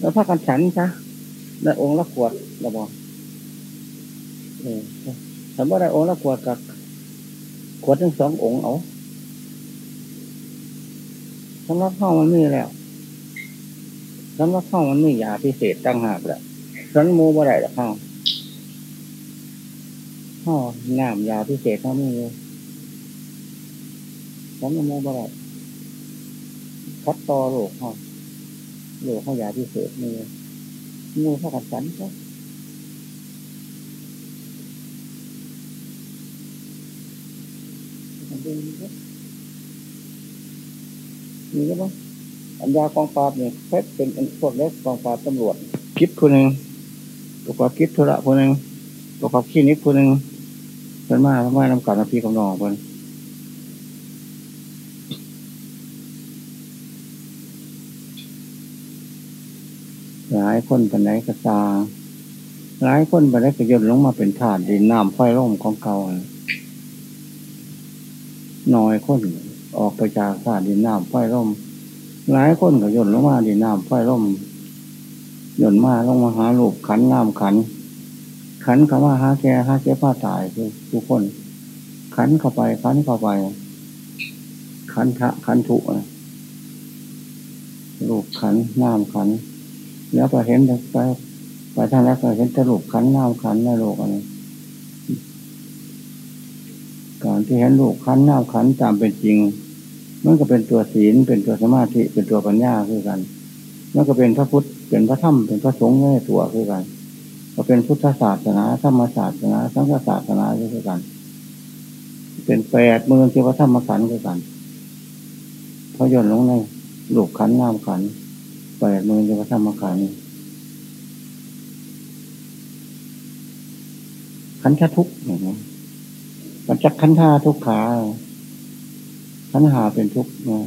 แล้วพากันฉันซะได้องค์ละขวดระบอกเออสมมติได้องค์ละขวดกับขวดทั้งสององค์เอาสำหรับข้ามันมีแล้วสำหรับข้ามันมียาพิเศษตั้งหากแหละฉันมูบ่ได้หรอข้าเข้าน้ำยาพิเศษเขาไม่เลยฉันมูบ่ได้คัดต่อโรคข้า โรคเข้ายาพิเศษนี่มูเท่ากับฉันก็มีก็บ้างอัญญากองปราบเนี่ยเพชรเป็นพวกเล็กกองปราบตำรวจ คิดคนหนึ่งประกอบคิดธุระคนหนึ่งประกอบขี้นิดคนหนึ่งเป็นมาเป็นมาทำการนพี่กำนองคน หลายคนปันไหนกระซาหลายคนปันไหนกระยนลงมาเป็นถาดดินน้ำไฟร่มของเก่าน้อยคนออกไปจากถาดดินน้ำไฟร่ม หลายคนก็ยนลงมาดินน้ำไฟร่มย่นมาลงมาหาลูกขันน้ำขัน ขันคำว่าหาแก่หาเจ็บผ้าตายคือทุกคน ขันเข้าไปขันเข้าไป ขันทะขันถุลูกขันน้ำขัน แล้วไปเห็นไปไปท่านแล้วก็เห็นตลูกขันน้ำขันในโลกอันนี้การที่เห็นลูกขันน้ำขันตามเป็นจริง มันก็เป็นตัวศีลเป็นตัวสมาธิเป็นตัวปัญญาคือกันมันก็เป็นพระพุทธเป็นพระธรรมเป็นพระสงฆ์ในตัวคือกันก็เป็นพุทธศาสนาธรรมศาสนาสังฆศาสนาคือกัน เป็นแปดมือที่พระธรรมขันธ์คือกันพระยนลงในลูกขันน้ำขัน แปดมือที่พระธรรมขันธ์ขันธทุกข์เห็นไหมมันจักขันธาทุกขาขันหาเป็นทุกข์นะ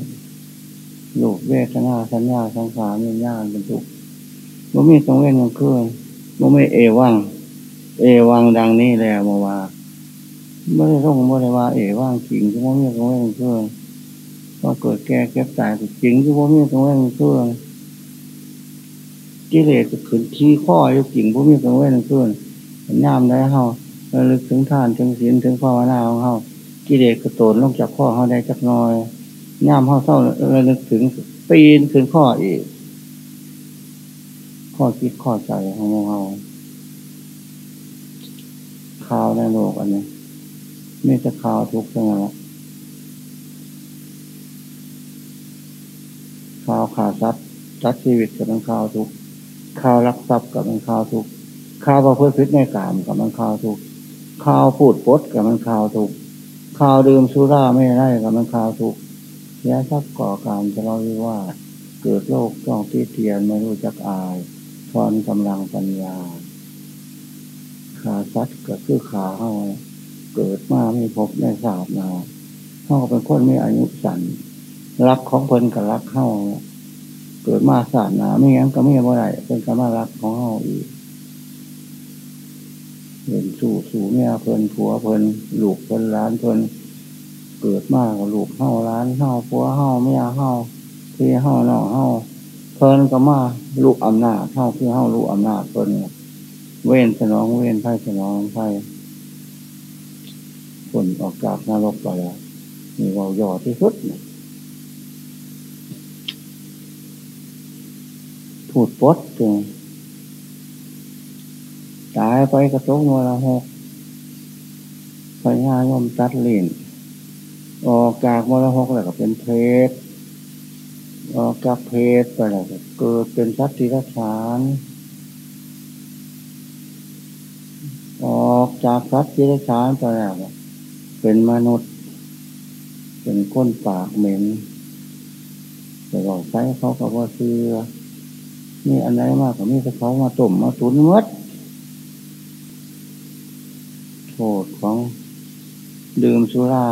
โลกเวทนาสัญญาสังขารมีญาณเป็นทุกข์บ่มีตรงเว้นตรงคืนบ่มีเอวัง เอวังดังนี้แล้วมาว่าไม่ได้ต้องไม่ได้ว่า เอวังจริงที่บ่มีตรงเว้นตรงคืนว่าเกิดแก่เก็บตายจริงที่บ่มีตรงเว้นตรงคืน กิเลสขึ้นขี้ข้ออยู่จริงบ่มีตรงเว้นตรงคืนย่ามได้เฮาระลึกถึงท่านถึงศีลถึงภาวนาของเฮากิเลสกระโตนลงจากข้อเขาได้จักน้อยย่ามเขาเศร้าระลึกถึงปีนขึ้นข้ออีก ข้อคิดข้อใจของเราข่าวในโลกอันนี้ไม่จะข่าวทุกข์ทั้งนั้นข่าวขาดทรัพย์ทัดชีวิตกับข่าวทุกข์ ข่าวรักทรัพย์กับมันข่าวทุกข่าวประพฤติในกามกับมันข่าวทุกข่าวพูดปดกับมันข่าวทุกข่าวดื่มสุราไม่ได้กับมันข่าวทุกเสียทรัพย์ก่อการจะเล่าว่า เกิดโรคต้องตีเทียนไม่รู้จักอายทอนกำลังปัญญาขาซัดก็คือขาเฮาเกิดมาไม่พบได้ทราบนาเฮาเป็นคนไม่อายุสันรักของเพิ่นกับรักเฮา เกิดมาศาสนาไม่งั้นก็ไม่เมื่อไรเป็นกรรมารักของเฮาอีกเห็นสู่สู่เมียเพลินผัวเพลินลูกเพลินร้านเพลินเกิดมากลูกเฮาร้านเฮาผัวเฮาเมียเฮาพี่เฮาน้องเฮาเพลินก็มาลูกอำนาจเฮาพี่เฮาลูกอำนาจเพลินเว้นสนองเว้นไพ่สนองไพ่ผลออกจากนรกไปแล้วนี่เราย่อที่สุด พูดปดจริงตายไปกระตกมรหกพญายมตัดลินออกจากมรหกแล้วก็เป็นเพศออกจากเพศไปแล้วก็เกิดเป็นสัตว์ที่รัชานออกจากสัตว์ที่รัชานไปแล้วเป็นมนุษย์ เป็นก้นปากเหม็นแต่เราใช้เขากับว่าเสือ นี่อันไหนมากกว่ามีแต่เขามาตุ่มมาตุนมดโทษของดื่มสุรา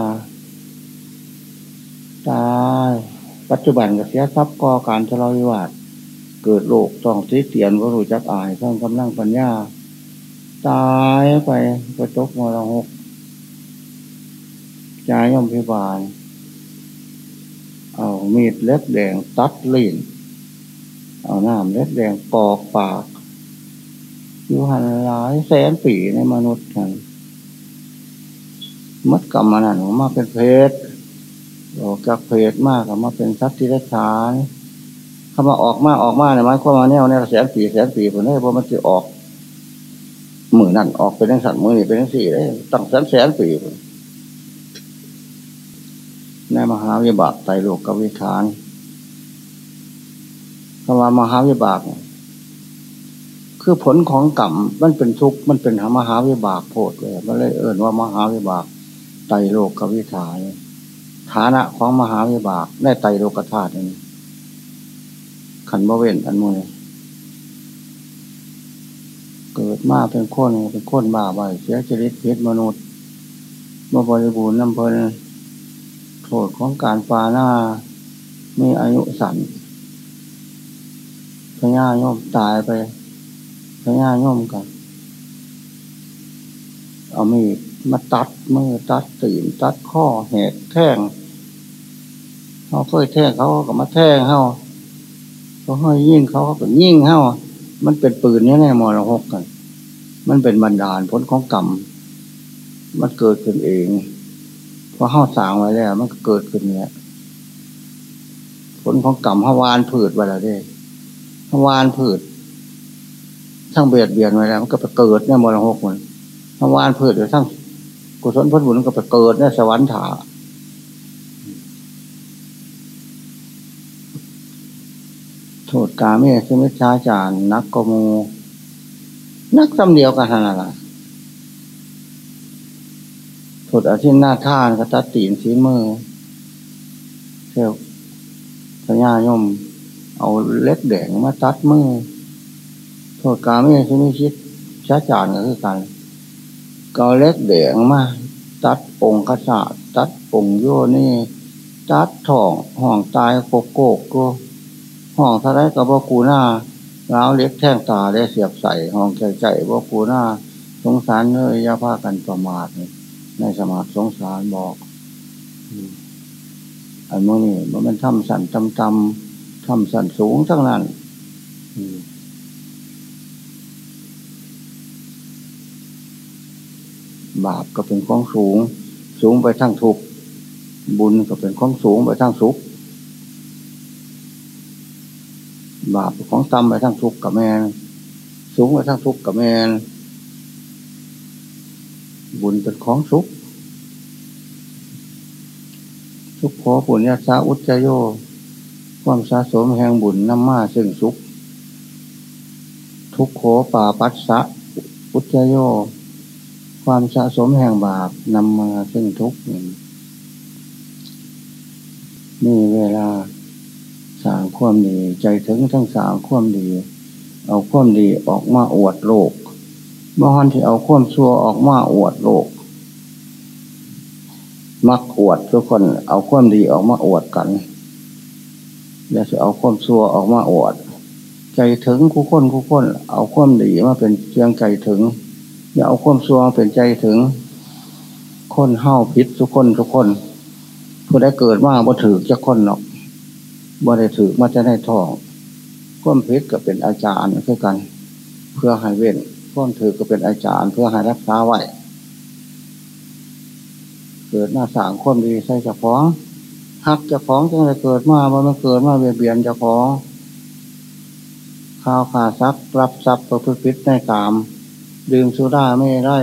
ตายปัจจุบันก็เสียทรัพย์ก่อการทะเลาะวิวาทเกิดโรคต้องทิเตียนก็รู้จักอายเพิ่มกำลังปัญญา ตายไปกระจกมรหกใจย่อมพิบาล เอามีดเล็บแดงตัดลิ้น เอาน้ำเล็ดแดงปอกปากอยู่หันหลายแสนปีในมนุษย์กันมัดกรรมมันนั่นมาเป็นเพศออกจากเพศมากกับมาเป็นสัตว์ที่ได้ฉานเข้ามาออกมาออกมาเนี่ยมายความาแนวเนี่ยแสนปีแสนปีผมได้เพราะมันจะออกมือนั่นออกเป็นทั้งสัตว์มือนี่เป็นทั้งสี่ได้ตั้งแสนแสนปีในมหาวิบากไตโลกกวิธาน ว่ามหาวิบาก คือผลของกรรมมันเป็นทุกข์มันเป็นมหาวิบากโพดเลยมันเลยเอ่นว่ามหาวิบากไตโลกกวิธานฐานะของมหาวิบากได้ไตโลกธาตุนี้ขันบเวนอันมือเกิดมาเป็นคนเป็นคนบ้าใบเสียจริตเพชรมนุษย์เมื่อบริบูรณ์น้ำเพลินโทษของการปาหน้า มีอายุสั้น พญาโยมตายไปพญาโยมกัน เอามีมาตัดมือตัดตีนตัดข้อแหกแท่งเขาเคยแท่งเขาก็มาแท่งเขาเขาให้ยิ่งเขาก็ยิ่งเขามันเป็นปืนนี่แน่มรหกกัน มันเป็นบันดาลผลของกรรม มันเกิดขึ้นเองเพอเข้าสางไว้แล้ว มันก็เกิดขึ้นเนี่ยผลของกรรมฮาวานผืดไว้แล้วด้ วานผืดทั้งเบียดเบียนไว้แล้วมันก็ไปเกิดเนี่ยมรหกมันฮาวานผืดหรือทั้งกุศลพ้นบุญก็ไปเกิดเนี่ยสวรรค์ถาโทษกาเมสมิชาจารนักกมูนักสำเดียวกันนั่นแหละโทษอาทิตย์หน้าท่านก็ตัดตีนสีมือเที่ยวพญายม เอาเล็กแดงมาตัดมือโทษกาเมสมิชิตชาจารก็คือกันก็เล็กแดงมาตัดองค์กษัตริย์ตัดองค์โยนี่ ตัดทองห้องตายโกโกกก็ห้องทะเลกับบ่กูหน้าล้าวเล็กแท่งตาได้เสียบใส่ห้องใจใจบ่กูหน้า สงสารเนยยาผ้ากันประมาทในสมาธิสงสารบอกอันนี้มันเป็นถ้ำสันตำตำ ถ้ำสันสูงทั้งนั้นบาปก็เป็นของสูง สูงไปทั้งทุกบุญก็เป็นของสูงไปทั้งสุข บาปของต่ำไปทั้งทุกข์กับแมนสูงไปทั้งทุกข์กับแมนบุญเป็นของสุขทุกขอปุญญาสาอุจโย ความสะสมแห่งบุญน้ำมาซึ่งสุข ทุกขป่าปัสสะอุจโย ความสะสมแห่งบาปนำมาซึ่งทุกข์นี่เวลาสางความดี ใจถึงทั้งสามความดี เอาความดีออกมาอวดโลกบางที่เอาความชั่วออกมาอวดโลก มักอวดทุกคนเอาความดีออกมาอวดกัน แล้วจะเอาความชั่วออกมาอวดใจถึงคู่คนคู่คน เอาความดีมาเป็นเชียงใจถึง อย่าเอาความชั่วเป็นใจถึง คนเฮ้าพิษทุกคนทุกคนผู้ได้เกิดมาบ่ถือจะคนหรอกบ่ได้ถือมาจะได้ทองก้มพชรก็เป็นอาจารย์เพื่อกัน เพื่อให้เว้นก้มถือก็เป็นอาจารย์ เพื่อให้รักษาไว้เกิดหน้าสางคนดีใส่จะฟ้อง หักจะฟ้องจังเลยเกิดมาบ่มันเกิดมาเบียดเบียนจะฟ้องข้าวขาซักรับซับประพฤติในกาม ดื่มสุราไม่ได้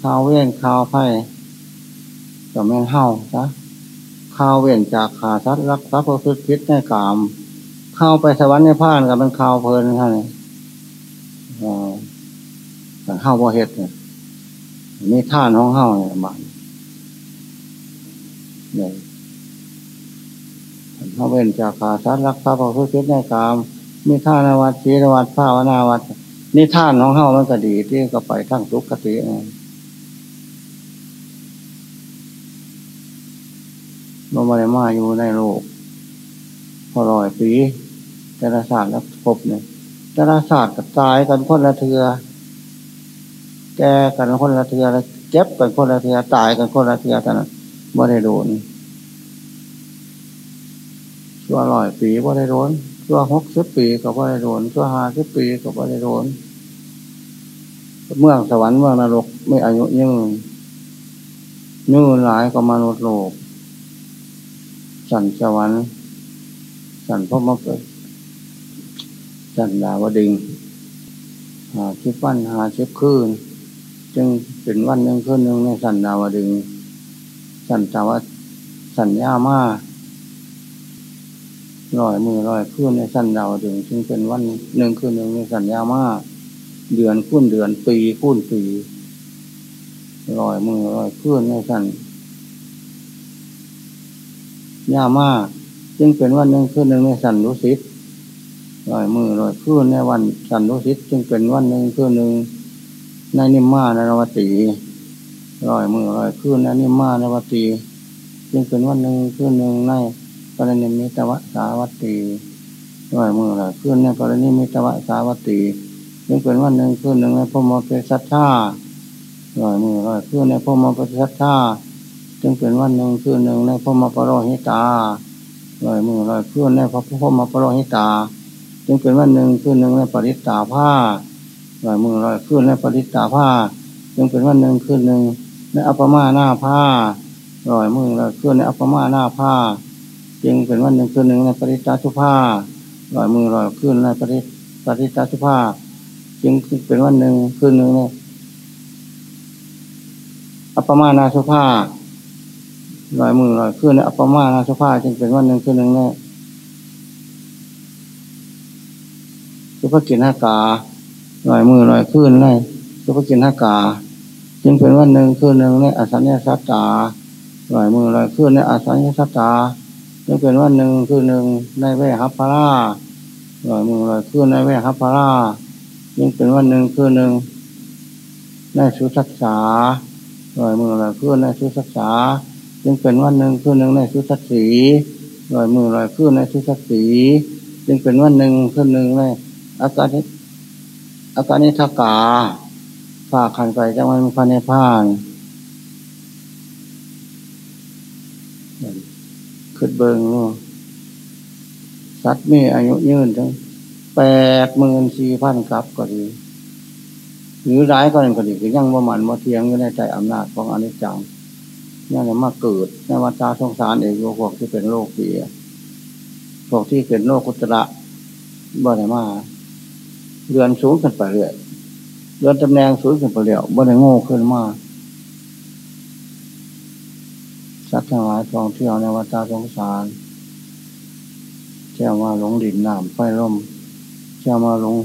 ข้าวเว้นข้าวไผ่ก็แม่นเห่าจ้ะข้าวเว้นจากขาสัตว์รักทรัพย์ประพฤติพิษในกามเข้าไปสวรรค์ในพานกับเป็นข้าวเพลินท่านอ๋อแต่ข้าวบ่เฮ็ดเนี่ยมีท่านของข้าวเนี่ยบ้าน เนี่ยข้าเว้นจากขาสัตว์รักทรัพย์ประพฤติพิษในกามมีท่านวัดชีนวัดภาวนาวัดนี่ท่านของข้ามันก็ดีที่ก็ไปทั้งทุกขติเองมันมาได้มาอยู่ในโลก พอรอยปีแต่ละศาสตร์แล้วพบเนี่ยแต่ละศาสตร์กับตายกันคนละเทือแก่กันคนละเทือแล้วเจ็บกันคนละเทือตายกันคนละเทือแต่นั้น ไม่ได้โดนชั่วร้อยปีว่ได้โดนชั่วหกสิบปีก็ว่ได้โดนชั่วห้าสิบปีก็ว่ได้โดนเมืองสวรรค์เมืองนรกไม่อายุยืนยืนหลายก็มนุษย์โลก สันสวรรค์ สันพระมเกิดสันดาวดิงหาชิบวันหาชิบคืน จึงเป็นวันหนึ่งคืนหนึ่งในสันดาวดิง สันตาวสัญญามาลอยมือลอยคืนในสันดาวดิงจึงเป็นวันหนึ่งคืนหนึ่งในสัญญามาเดือนคุ้นเดือนปีคุ้นปีลอยมือลอยคืนในสันยามาจึงเป็นวันหนึ่งคืนหนึ่งในสันรุสิตลอยมือลอยคืนในวันสันรุสิตจึงเป็นวันหนึ่งคืนหนึ่งในนิมมานรวตี ลอยมือลอยคืนในนิมมาในรวตีจึงเป็นวันหนึ่งคืนหนึ่งในปรณิมิตวสาวัตตีลอยมือลอยคืนในปรณิมิตวสาวัตตีจึงเป็นวันหนึ่งคืนหนึ่งในพมเปสัทธาลอยมือลอยคืนในพมเปสัทธาจึงเป็นวันหนึ่งคืนหนึ่งในพมปโรหิตาลอยมือลอยคืนในพระพมปโรหิตาจึงเป็นวันหนึ่งคืนหนึ่งในปริตตาผ้าลอยมือลอยคืนในปริตตาผ้าจึงเป็นวันหนึ่งคืนหนึ่ง ในอัปมาหน้าผ้าลอยมือลอยคืนในอัปมาหน้าผ้าจึงเป็นวันหนึ่งคืนหนึ่งในปริตตาสุภาลอยมือลอยคืนในปริปริตตาสุภาจึงเป็นวันหนึ่งคืนหนึ่งเนี่ยอัปมานาสุภาลอยมือลอยขึ้นในอัปมานาสุภาจึงเป็นวันหนึ่งคืนหนึ่งเนี่ยสุภกินหากาลอยมือลอยขึ้นในสุภกินหากา จึงเป็นวันหนึ่งคืนหนึ่งในอสัญญาสัตตาลอยมือลอยขึ้นในอสัญญาสัตตาจึงเป็นวันหนึ่งคืนหนึ่งในเวหัพพาราลอยมือลอยขึ้นในเวหัพพารายิ่งเป็นวันหนึ่งคืนหนึ่งในสุสักษาลอยมือลอยคืนในสุสักษาจึงเป็นวันหนึ่งคืนหนึ่งในสุสักสีลอยมือลอยคืนในสุสักสีจึงเป็นวันหนึ่งคืนหนึ่งในอาการอาการนิทากา ฝากขันไปจังวันพันในผ่าขึ้นเบิงสัตว์มีอายุยืนจังแปดหมื่นสี่พันกับก็ดี หรือร้ายก็ยังก็ดีก็ยังว่ามันมาเทียงอยู่ในใจอำนาจของอนิจจังนี่จะมาเกิดในวัฏสงสารเองพวกที่เป็นโรคเปียพวกที่เป็นโรคกุตระบ่ได้มาเรือนสูงขึ้นไปเรื่อย เรื่อนตำแหน่งสูงขึ้นไปเรื่อยบ่ได้โง่ขึ้นมาสัตว์ทั้งหลายท่องเที่ยวในวัฏสงสารเที่ยวมาหลงดินน้ำไฟลมจะมาหลง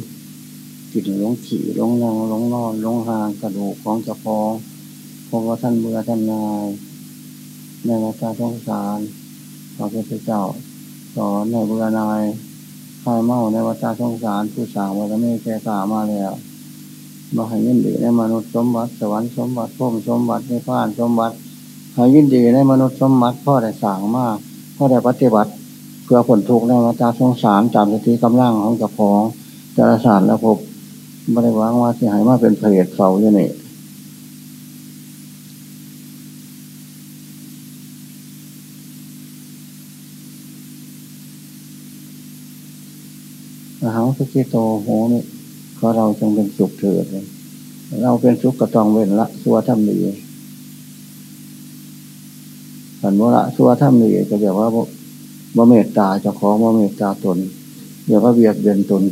กินลงขี่หลงนางหลงนอนลงหางกระดูกของจะพองเพราะว่าท่านเบื่อท่านนายในวัฏสงสารพระพุทธเจ้าสอนในเบื่อนายคลายเมาในวัฏสงสารผู้สาววัฏเมฆแก่กามาแล้ว มาให้ยินดีในมนุษย์สมบัติสวรรค์สมบัติพุ่มสมบัติในผ่านสมบัติให้ยินดีในมนุษย์สมบัติพ่อได้สางมากพ่อได้ปฏิบัติ เพื่อผลทุกข์ในวัฏสงสารจำสติกำลังของกับของจารศาสตร์แล้วพไม่ได้วางว่าที่หายมาเป็นเพจเฝ้าอยู่นี่อาหารสุกิโตโหนี่ อเราจงเป็นสุขเถิดเลยเราเป็นสุขก็ต้องเว้นละสัวทำดีสันวละสัวทำดีก็เรียกว่าบ่เมตตาเจ้าของบ่เมตตาตนเดี๋ยวก็เบียดเบียนตน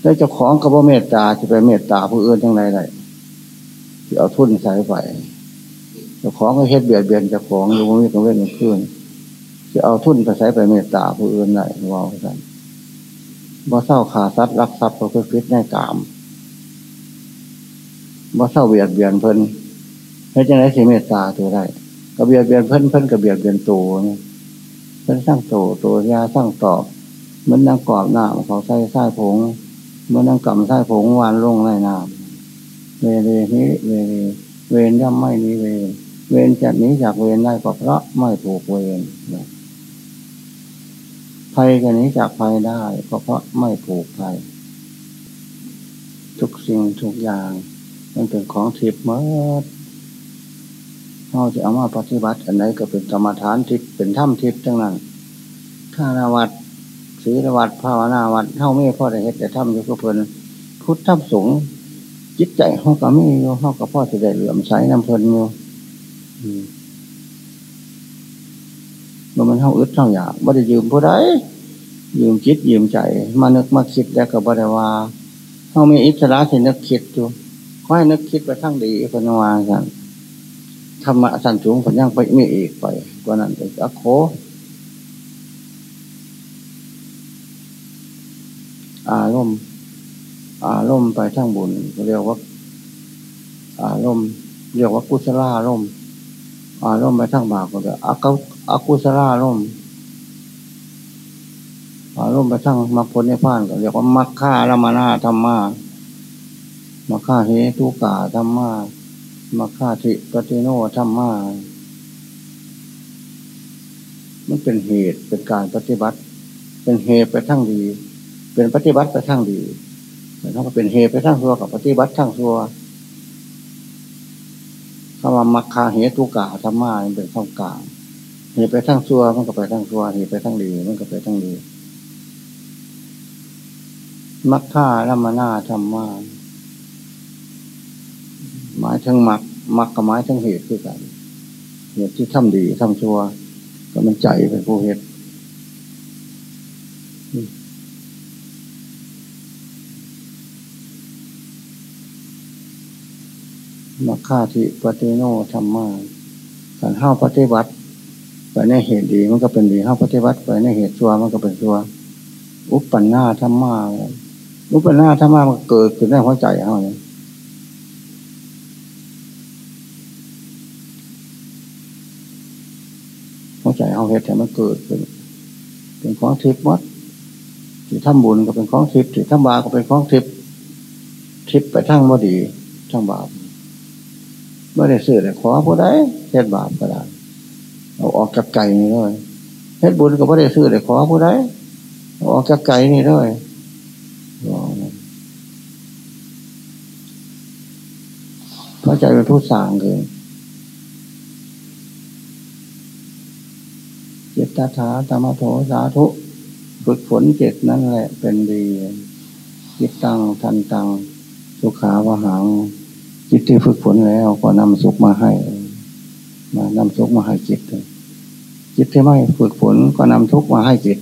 แต่เจ้าของกับบ่เมตตาจะไปเมตตาผู้อื่นยังไงได้จะเอาทุนใส่ไปเจ้าของก็เฮ็ดเบียดเบียนเจ้าของอยู่บ่มีกังเว้นขึ้นจะเอาทุนไปใส่ไปเมตตาผู้อื่นได้ว่ากันบ่เศร้าขาซัดรักทรัพย์เขาคือคิดในกาม บ่เศร้าเบียดเบียนเพิ่นให้จังไรสิเมตตาตัวได้ก็เบียดเบียนเพิ่นเพิ่นกับเบียดเบียนตัวนี่นสร้างโตตัวยาสร้างตอบมือนนางกรอบหน้าเขาใส่ไส้ผงมือนนางกำไส้ผงวานลงในน้ำเวเรนี้เวเรเวรย่อมไม่นี้เวรเวรจากนี้จากเวรได้ก็เพราะไม่ถูกเวรภัยกันนี้จากภัยได้ก็เพราะไม่ผูกภัยทุกสิ่งทุกอย่าง มันเป็นของทิพย์เมื่อเราจะเอามาปฏิบัติ อันไหนก็เป็นกรรมฐานทิพย์เป็นถ้ำทิพย์ทั้งนั้นข้าราวัดศีลวัดภาวนาวัดเท่าไม่พ่อได้เห็ดแต่ทำอยู่ก็เพลินพุทธทับสงจิตใจเขาก็ไม่อยู่เขาก็พ่อจะได้เหลื่อมใสน้ำเพลินอยู่มันเท่าอึดเท่าอยากบ่ได้ยืมผู้ใดยืมจิตยืมใจ มานึกมาคิดแล้วก็บ่ได้ว่าเขามีอิสระที่นึกคิดอยู่ ขอให้นึกคิดไปทั้งดีเป็นวากันธรรมะสันสูงผลยังไปมีอีกไปกว่านั้นเป็นอโคอารมณ์อารมณ์ไปทั้งบุญเรียกว่า อารมณ์เรียกว่ากุศลารมณ์อารมณ์ไปทั้งบาปก็เรียกอากุศลารมณ์อารมณ์ไปทั้งมรรคผลในพานก็เรียกว่ามัคค่าละมานาธรรมะ มัคค่าเหตุกาธรรมะมัคค่าทิปฏิโนธรรมะมันเป็นเหตุเป็นการปฏิบัติ เป็นเหตุไปทั้งดี เป็นปฏิบัติไปทั้งดีแต่ถ้าเป็นเหตุไปทั้งซัวกับปฏิบัติทั้งซัวคำว่ามัคคาเหตุกาธรรมะเป็นข้ากลางเหตุไปทั้งซัวมันก็ไปทั้งซัวเหตุไปทั้งดีมันก็ไปทั้งดีมัคคาละมานาธรรมะ หมายถึงมักมักกับหมายถึงเหตุคือกันเหตุที่ทำดีทำชั่ว ก็มันใจเป็นผู้เหตุมาฆ่าที่ปฏิโนธรรมาการห้าปฏิบัติไปในเหตุดีมันก็เป็นดีห้าปฏิบัติไปในเหตุชั่วมันก็เป็นชั่ว อุปปันนาธรรมาอุปปันนาธรรมามันเกิดขึ้นในหัวใจเขาเนี่ยหัว ใจเอาเหตุแต่มันเกิดขึ้นเป็นของทิพย์วัดที่ทำบุญก็เป็นของทิพย์ที่ทำบาปก็เป็นของทิพย์ทิพย์ไปทั้งบดีทั้งบาปไม่ได้ซื้อแต่ขอผู้ใดเฮ็ดบาปก็ได้เอาออกจากไก่นี่เลยเฮ็ดบุญก็ไม่ได้ซื้อแต่ขอผู้ใดเอาออกจากไก่นี่เลยพระใจเป็นผู้สั่งเล เจตตาธรรมโถสาธุ ฝึกฝนเจตนั่นแหละเป็นดีจิตตังทันตัง สุขาวหัง จิตที่ฝึกฝนแล้วก็นำสุขมาให้ มานำสุขมาให้จิต จิตที่ไม่ฝึกฝนก็นำทุกข์มาให้จิต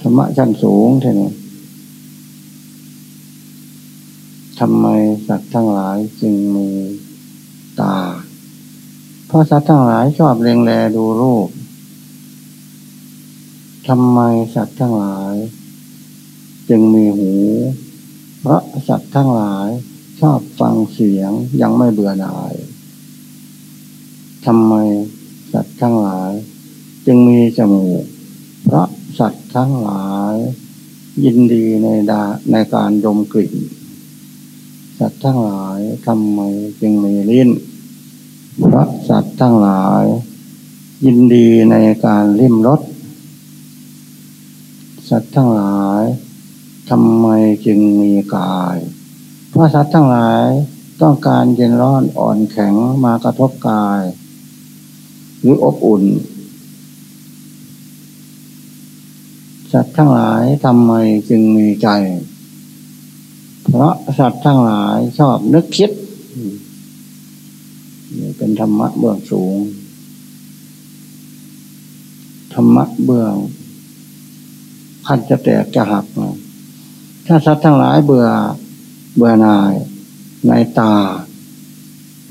ธรรมะชั้นสูงใช่ไห ทำไมสัตว์ทั้งหลายจึงมีตา เพราะสัตว์ทั้งหลายชอบเล็งแลดูรูปทำไมสัตว์ทั้งหลาย จึงมีหู เพราะสัตว์ทั้งหลายชอบฟังเสียงยังไม่เบื่อหน่ายทำไมสัตว์ทั้งหลาย จึงมีจมูก เพราะสัตว์ทั้งหลาย ยินดีในดาในการดมกลิ่น สัตว์ทั้งหลายทำไมจึงมีลิ้นเพราะสัตว์ทั้งหลาย ยินดีในการลิ้มรสสัตว์ทั้งหลายทำไมจึงมีกาย เพราะสัตว์ทั้งหลายต้องการเย็นร้อนอ่อนแข็งมากระทบกาย หรืออบอุ่น สัตว์ทั้งหลายทำไมจึงมีใจ เพราะสัตว์ทั้งหลายชอบนึกคิดนี่เป็นธรรมะเบื้องสูง ธรรมะเบื้องพันจะแตกจะหักถ้าสัตว์ทั้งหลายเบื่อเบื่อนายในตา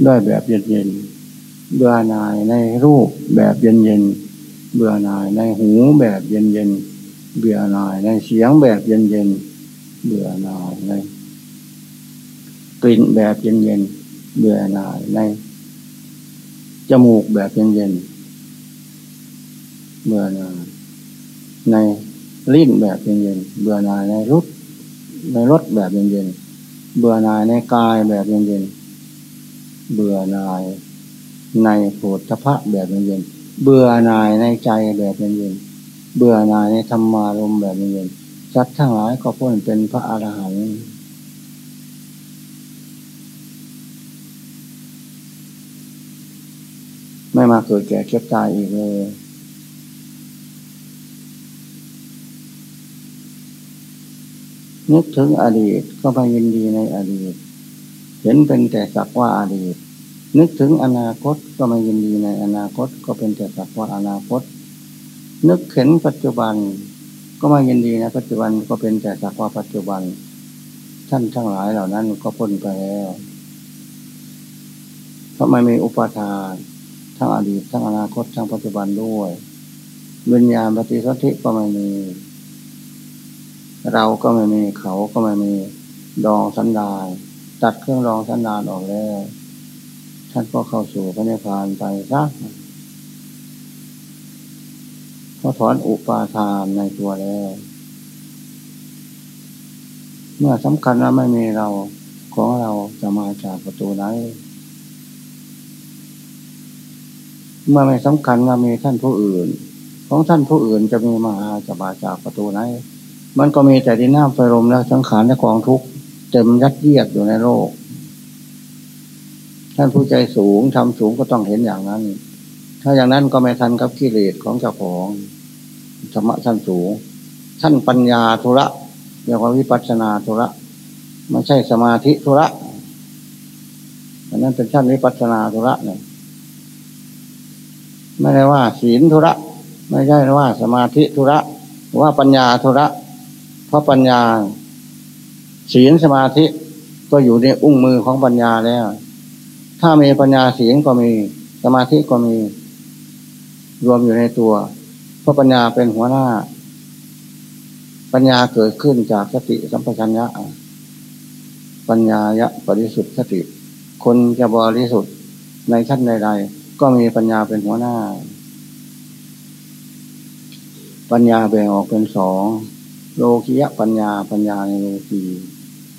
ด้วยแบบเย็นๆเบื่อนายในรูปแบบเย็นๆเบื่อนายในหูแบบเย็นๆเบื่อนายในเสียงแบบเย็นๆเบื่อนายใน ลิ่นแบบเย็นๆเบื่อหน่ายใน จมูกแบบเย็นๆเบื่อหน่ายในลิ้นแบบเย็นๆเบื่อหน่ายในรถในรถแบบเย็นๆเบื่อหน่ายในกายแบบเย็นๆเบื่อหน่ายในโผฏฐพะแบบเย็นๆเบื่อหน่ายในใจแบบเย็นๆเบื่อหน่ายในธรรมารมแบบเย็นๆสัตว์ทั้งหลายก็พ้นเป็นพระอรหันต์ ไม่มาเกิดแก่เก็บตายอีกเลยนึกถึงอดีตก็ไปยินดีในอดีต เห็นเป็นแต่สักว่าอดีต นึกถึงอนาคตก็ไม่ยินดีในอนาคตก็เป็นแต่สักว่าอนาคต นึกเห็นปัจจุบัน ก็ไม่ยินดีในปัจจุบันก็เป็นแต่สักว่าปัจจุบัน ท่านทั้งหลายเหล่านั้นก็พ้นไปแล้วเพราะไม่มีอุปทาน ทั้งอดีตทั้งอนาคตทั้งปัจจุบันด้วยวิญญาณปฏิสนธิก็ไม่มี เราก็ไม่มีเขาก็ไม่มีดองสันดานตัดเครื่องรองสันดานออกแล้ว ท่านก็เข้าสู่พระนิพพานไปซะเพราะถอนอุปาทานในตัวแล้ว เมื่อสำคัญว่าไม่มีเราของเราจะมาจากประตูไหน เมื่อไม่สำคัญว่ามีท่านผู้อื่น ของท่านผู้อื่นจะมีมาจะมาจากประตูไหน มันก็มีแต่ดินน้ำไฟลมและสังขารและกองทุกข์เต็มยัดเยียดอยู่ในโลก ท่านผู้ใจสูงทำสูงก็ต้องเห็นอย่างนั้น ถ้าอย่างนั้นก็ไม่ทันกับกิเลสของเจ้าของธรรมะท่านสูง ท่านปัญญาธุระเรียกว่าวิปัสนาธุระไม่ใช่สมาธิธุระอันนั้นเป็นท่านวิปัสนาธุระเนี่ย ไม่ได้ว่าศีลธุระ ไม่ใช่ว่าสมาธิธุระว่าปัญญาธุระ เพราะปัญญา ศีลสมาธิก็อยู่ในอุ้งมือของปัญญาแล้ว ถ้ามีปัญญาศีลก็มีสมาธิก็มี รวมอยู่ในตัว เพราะปัญญาเป็นหัวหน้า ปัญญาเกิดขึ้นจากสติสัมปชัญญะปัญญายะบริสุทธิ์สติ คนจะบริสุทธิ์ในชั้นใดๆ ก็มีปัญญาเป็นหัวหน้า ปัญญาแบ่งออกเป็นสองโลกิยะปัญญาปัญญาในโลกี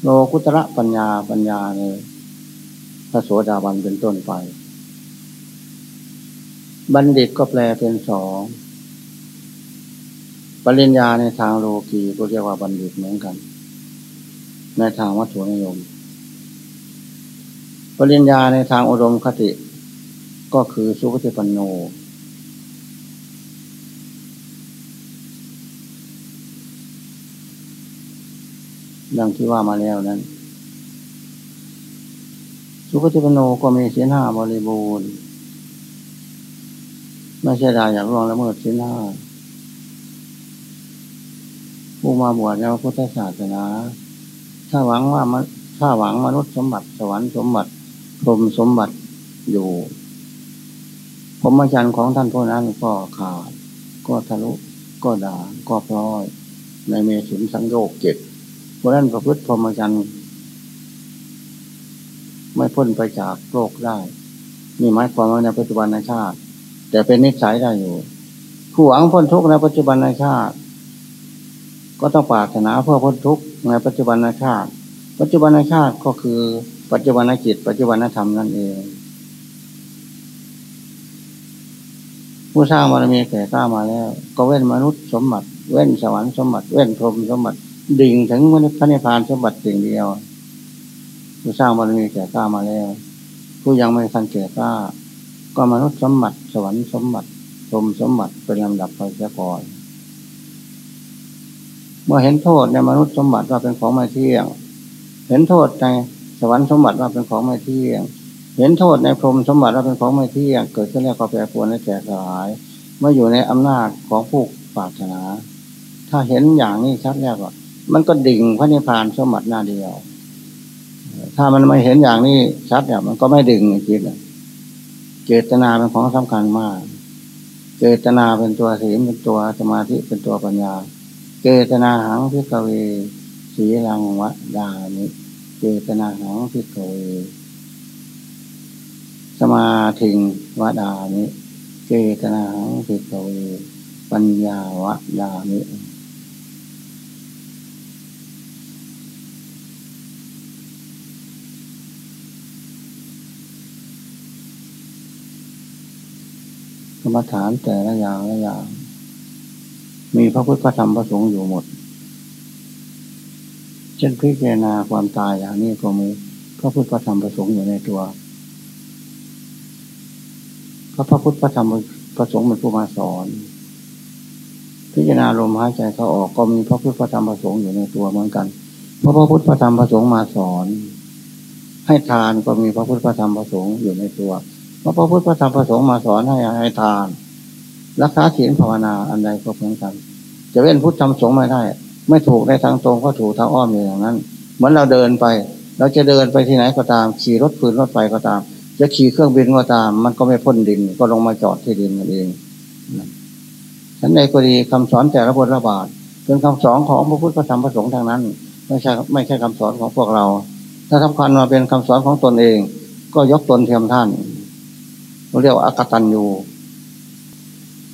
โลกุตระปัญญาปัญญาในพระโสดาบันเป็นต้นไป บัณฑิตก็แปลเป็นสองปริญญาในทางโลกีก็เรียกว่าบัณฑิตเหมือนกัน ในทางวัตถุนิยม ปริญญาในทางอุดมคติ ก็คือสุขติปันโน ดังที่ว่ามาแล้วนั้น สุขติปันโนก็มีศีลห้าบริบูรณ์ไม่ใช่ได้อยากลองละเมิดศีลห้าผู้มาบวชในพุทธศาสนา ถ้าหวังว่าถ้าหวังมนุษย์สมบัติสวรรค์สมบัติพรมสมบัติอยู่ พรหมจรรย์ของท่านผู้นั้นก็ขาด ก็ทะลุ ก็ด่าก็พลอย ในเมสุนสังโยกเจ็ดเพราะนั้นประพฤติพรหมจรรย์ไม่พ้นไปจากโลกได้ นี่หมายความว่าในปัจจุบันในชาติ แต่เป็นนิสัยได้อยู่ ผู้หวังพ้นทุกข์ในปัจจุบันในชาติ ก็ต้องปรารถนาเพื่อพ้นทุกข์ในปัจจุบันในชาติ ปัจจุบันในชาติก็คือปัจจุบันจิต ปัจจุบันธรรมนั่นเอง ผู้สร้างบารมีแก่กล้ามาแล้ว ก็เว้นมนุษย์สมบัติ เว้นสวรรค์สมบัติ เว้นพรหมสมบัติ ดิ่งถึงมนุษย์พระนิพพานสมบัติสิ่งเดียว ผู้สร้างบารมีแก่กล้ามาแล้ว ผู้ยังไม่ทันแก่กล้า ก็มนุษย์สมบัติ สวรรค์สมบัติพรหมสมบัติเป็นลำดับไปเสียก่อนเมื่อเห็นโทษในมนุษย์สมบัติว่าเป็นของไม่เที่ยง เห็นโทษในสวรรค์สมบัติว่าเป็นของไม่เที่ยง เห็นโทษในพรมสมบัติเราเป็นของไม่เที่ยงเกิดขึ้นแล้วก็แปรปรวนและแตกสลายเมื่ออยู่ในอำนาจของผู้ปรารถนา ถ้าเห็นอย่างนี้ชัดแล้วก็มันก็ดิ่งพระนิพพานสมบัติหน้าเดียว ถ้ามันไม่เห็นอย่างนี้ชัดเนี่ยมันก็ไม่ดึงจิตเจตนาเป็นของสำคัญมาก เจตนาเป็นตัวศีลเป็นตัวสมาธิเป็นตัวปัญญา เจตนาหังพิกเวสีรังวะดานิเจตนาหังพิกเว สมาธิงวดานิเจตนาสิกเวปัญญาวดานิกรรมฐานแต่ละอย่างละอย่าง มีพระพุทธธรรมพระสงฆ์อยู่หมด เช่นพิจารณาความตายอย่างนี้ก็มีพระพุทธธรรมพระสงฆ์อยู่ในตัว พระพระพุทธพระธรรมพระสงฆ์เป็นผู้มาสอน พิจารณาลมหายใจเขาออกก็มีพระพุทธพระธรรมพระสงฆ์อยู่ในตัวเหมือนกันพระพระพุทธพระธรรมพระสงฆ์มาสอน ให้ทานก็มีพระพุทธพระธรรมพระสงฆ์อยู่ในตัวพระพระพุทธพระธรรมพระสงฆ์มาสอนให้ให้ทาน รักษาศีลภาวนาอันใดก็เหมือนกัน จะเว้นพุทธธรรมสงฆ์ไม่ได้ ไม่ถูกในทางตรงก็ถูกทางอ้อมอย่างนั้นเหมือนเราเดินไป เราจะเดินไปที่ไหนก็ตาม ขี่รถฟืนรถไฟก็ตาม จะขี่เครื่องบินก็ตาม มันก็ไม่พ้นดิน ก็ลงมาจอดที่ดินนั่นเองฉันในกรณีคำสอนแต่ละบทระบาดเป็นคำสอนของพระพุทธพระธรรมพระสงฆ์ทางนั้น ไม่ใช่ไม่ใช่คำสอนของพวกเรา ถ้าสำคัญมาเป็นคำสอนของตนเอง ก็ยกตนเทียมท่านเราเรียกว่าอักตันยู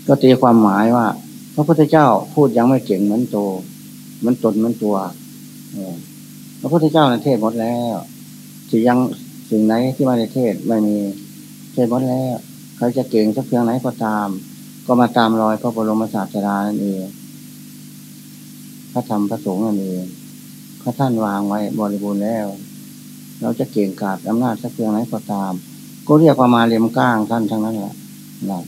ก็ตีความหมายว่า พระพุทธเจ้าพูดยังไม่เก่งเหมือนโตเหมือนตนเหมือนตัวพระพุทธเจ้าในเทศหมดแล้วที่ยัง สิ่งไหนที่มาในเทศไม่มีเทศหมดแล้วใครจะเก่งสักเพียงไหนก็ตาม ก็มาตามรอยพระบรมศาสดานั่นเองพระธรรมพระสงฆ์นั่นเองพระท่านวางไว้บริบูรณ์แล้ว เราจะเก่งกาจอำนาจสักเพียงไหนก็ตาม ก็เรียกว่ามาเลียมก้างท่านทั้งนั้นแหละนะ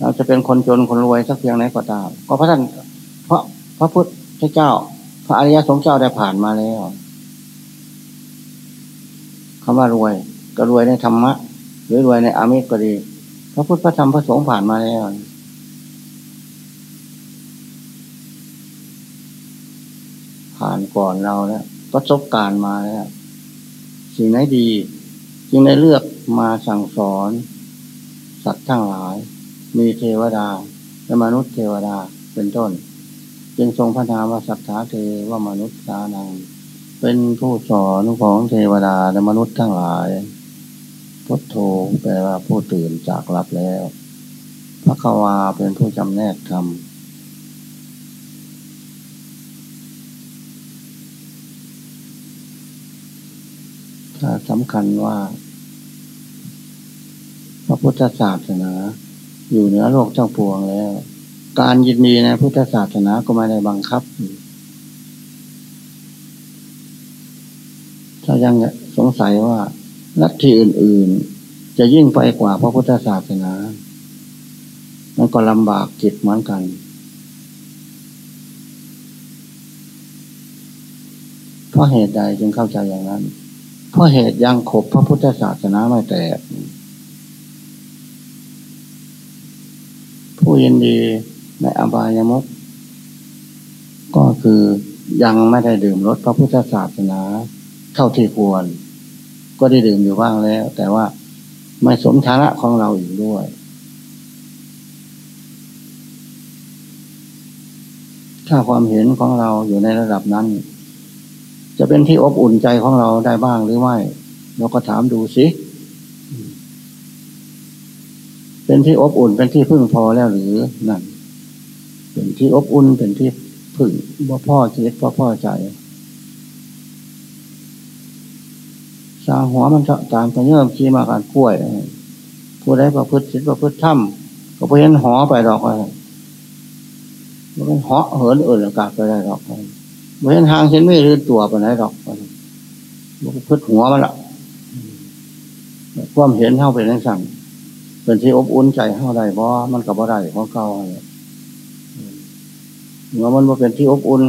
เราจะเป็นคนจนคนรวยสักเพียงไหนก็ตาม ก็พระท่าน เพราะพระพุทธเจ้า พระอริยสงฆ์เจ้าได้ผ่านมาแล้ว คำว่ารวย ก็รวยในธรรมะ หรือรวยในอามิตรก็ดี พระพุทธพระธรรมพระสงฆ์ผ่านมาแล้วผ่านก่อนเราแล้วประสบการณ์มาแล้วสิ่งไหนดี จึงได้เลือกมาสั่งสอน สัตว์ทั้งหลาย มีเทวดาและมนุษย์เทวดาเป็นต้น จึงทรงพระนามว่าสัทธาเทวมนุษย์สานัง เป็นผู้สอนของเทวดาและมนุษย์ทั้งหลาย พุทโธแปลว่าผู้ตื่นจากหลับแล้วพระควาเป็นผู้จำแนกธรรมถ้าสำคัญว่า พระพุทธศาสนาอยู่เหนือโลกทั้งปวงแล้ว การยินดีในพุทธศาสนาก็ไม่ได้บังคับ ถ้ายังสงสัยว่าลัทธิอื่น ๆ จะยิ่งไปกว่าพระพุทธศาสนา มันก็ลำบากจิตเหมือนกัน เพราะเหตุใดจึงเข้าใจอย่างนั้น เพราะเหตุยังขบพระพุทธศาสนาไม่แตก ผู้ยินดีในอบายมุกก็คือยังไม่ได้ดื่มรสพระพุทธศาสนา เท่าที่ควร ก็ได้ดื่มอยู่บ้างแล้ว แต่ว่าไม่สมฐานะของเราอยู่ด้วย ถ้าความเห็นของเราอยู่ในระดับนั้น จะเป็นที่อบอุ่นใจของเราได้บ้างหรือไม่ เราก็ถามดูสิ เป็นที่อบอุ่นเป็นที่พึ่งพอแล้วหรือนั่นเป็นที่อบอุ่นเป็นที่พึ่งว่าพ่อคิดว่าพ่อใจ สาหัวมันตามไปเยิ่มขี้มาการกล้วยผู้ใดประพฤติศีลประพฤติธรรมก็ไปเห็นหอไปดอกอะไรมันเป็นหอเหินอื่นอากาศไปได้ดอกอะไรเมื่อทางเห็นไม่รื้อตัวไปไหนหรอกมันพึ่หัวมันละความเห็นเท่าเป็นนังสั่งเป็นที่อบอุ่นใจเท่าใดเพราะมันกับว่าได้ของเก่าเมื่อมันมาเป็นที่อบอุ่น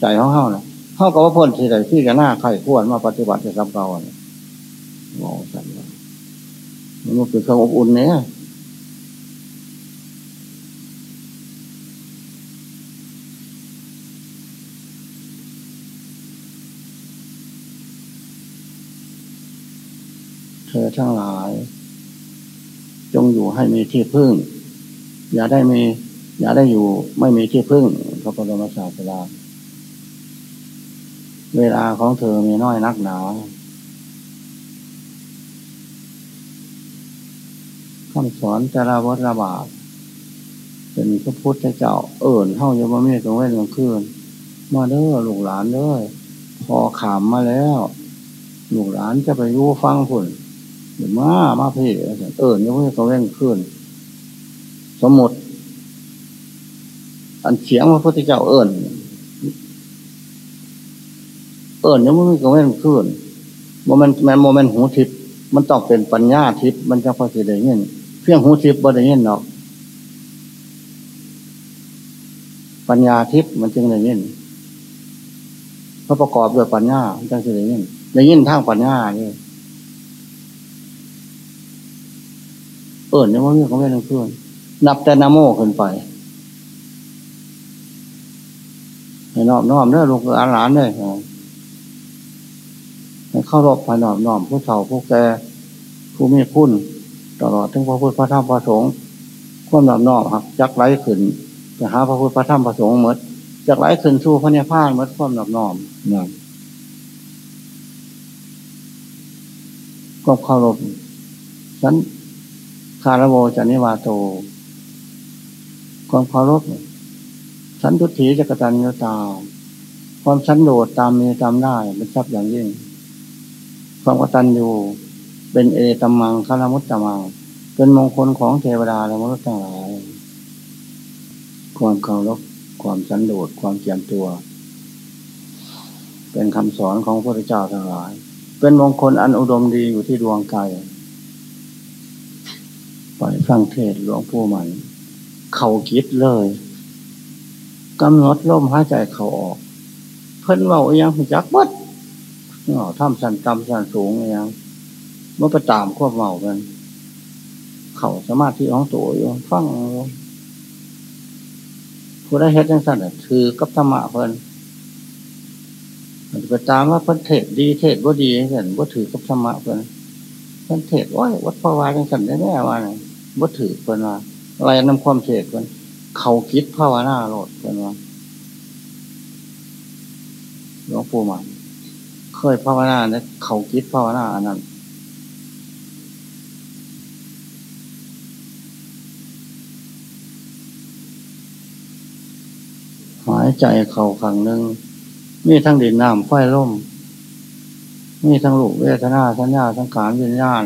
ใจเท่าเท่านะเท่ากับว่าพ้นที่ใดที่จะหน้าใครควรมาปฏิบัติจะทำเก่าเนี่ย มองสั่นมันเป็นเครื่องอบอุ่นเนี่ยเธอทั้งหลาย จงอยู่ให้มีที่พึ่ง อย่าได้มี อย่าได้อยู่ ไม่มีที่พึ่งพระบรมศาสดาเวลาของเธอมีน้อยนักหนา คำสอนจราวัตระบาดเป็นพระพุทธเจ้าเอิ่นเท่าโยมเมฆตรงเว้นกลางคืนมาเด้อลูกหลานเด้อพอขามมาแล้วลูกหลานจะไปยู่ฟังผลเดี๋ยวมามาพี่เออเนี่ยพวกเขาเร่งขึ้นสมมติอันเสียงพระพุทธเจ้าเอิญเอิญเนี่ยมันก็เร่งขึ้นโมเมนต์แมนโมเมนต์หูทิพมันต้องเป็นปัญญาทิพย์มันจะพอสิได้เงินเพียงหูทิพย์บ่ได้เงินหรอก ปัญญาทิพย์มันจึงได้เงินเพราะประกอบด้วยปัญญาจังได้เงินได้เงินทางปัญญานี่เอิญเนี่ยว่าเรื่องของแม่ทั้งเพื่อนนับแต่นาโมขึ้นไปให้นอบน้อมเด้อลูกหลานหลานเลยให้เข้ารบภายนอบน้อมผู้เฒ่าผู้แก่ผู้มีคุณ ตลอดทั้งพระพุทธพระธรรมพระสงฆ์ความนอบน้อมหักจักไรขึ้นจะหาพระพุทธพระธรรมพระสงฆ์หมดจักไรขึ้นสู้พระเนพานหมดความนอบน้อมนั่นก็เข้ารบฉันคารโวจานิวาโตความเคารพสันตุถีจะกตัญญูตา ความสันโดษตามมีตามได้เป็นทรัพย์อย่างยิ่ง ความกตัญญู เป็นเอตมังคารมุตตมัง เป็นมงคลของเทวดาและมนุษย์ทั้งหลาย ความเคารพความสันโดษความเจียมตัว เป็นคำสอนของพระพุทธเจ้าทั้งหลาย เป็นมงคลอันอุดมดีอยู่ที่ดวงใจไปฟังเทศหลวงปู่ใหม่เขาคิดเลยกำหนดลมหายใจเขาออก เพิ่นเบาอย่างจักบัดทำสันกรรมสันสูงอย่าง เมื่อไปตามควบเมากัน เขาสามารถที่ของตัวอยู่ฟังผู้ได้เฮ็ดยังสั่นคือกับธรรมะเพิ่นมันจะไปตามว่าเพิ่นเทศดีเทศว่าดีเห็นว่าถือกับธรรมะเพิ่นเพิ่นเทศว่าวัดพระวายยังสั่นได้แน่ว่าไงว่าถือเพิ่นว่าอะไรนำความเทศเพิ่นเขาคิดภาวนาโลดเป็นว่าหลวงปู่มันเคยภาวนาเนี่ยเขาคิดภาวนาอันนั้น หายใจเข่าขังหนึ่งมีทั้งดินน้ำไฟล่มมีทั้งลูกเวทนาสัญญาสังขารวิญญาณ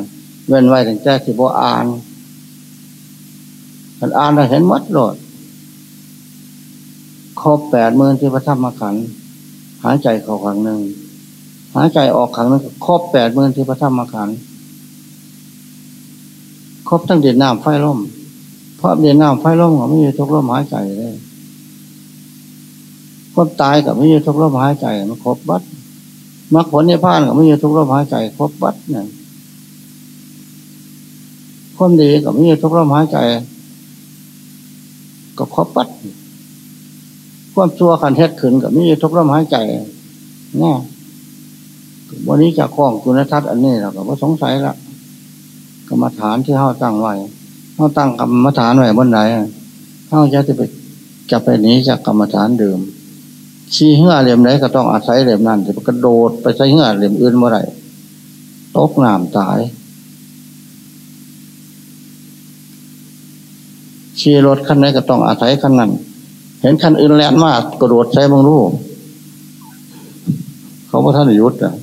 เว้นไว้ถึงแจ้สิบอ่านมันอ่านได้เห็นมัดโลดครบแปดหมื่นที่พระธรรมขันธ์หายใจเข้าครั้งหนึ่งหายใจออกครั้งนึงครบแปดหมื่นที่พระธรรมขันธ์ครบทั้งเดือนน้ำไฟล่มเพราะเดือนน้ำไฟล่มก็ไม่มีทุกลมหายใจเลย คนตายกับไม่มีทุกลมหายใจมันครบบัดมรรคผลในพานกับไม่มีทุกลมหายใจครบบัดเนี่ยคนดีกับไม่มีทุกลมหายใจก็ครบบัดความชั่วขันเทศขืนกับนี่ทุกลมหายใจเนี่ยวันนี้จะคล้องคุณทัศน์อันนี้เราก็สงสัยละกรรมฐานที่เขาตั้งไว้เขาตั้งกรรมฐานไว้บนไหนเขาจะจะไปจะไปหนีจากกรรมฐานเดิม ชี้เหื่อเหลี่ยมไหนก็ต้องอาศัยเหลี่ยมนั้นจะกระโดดไปใช้เหื่อเหลี่ยมอื่นเมื่อไรตกน้ำตายชี้รถคันไหนก็ต้องอาศัยคันนั้น เห็นคันอื่นแลนมากกระโดดใช้บางรูปเขาพระท่านยุทธ์อะ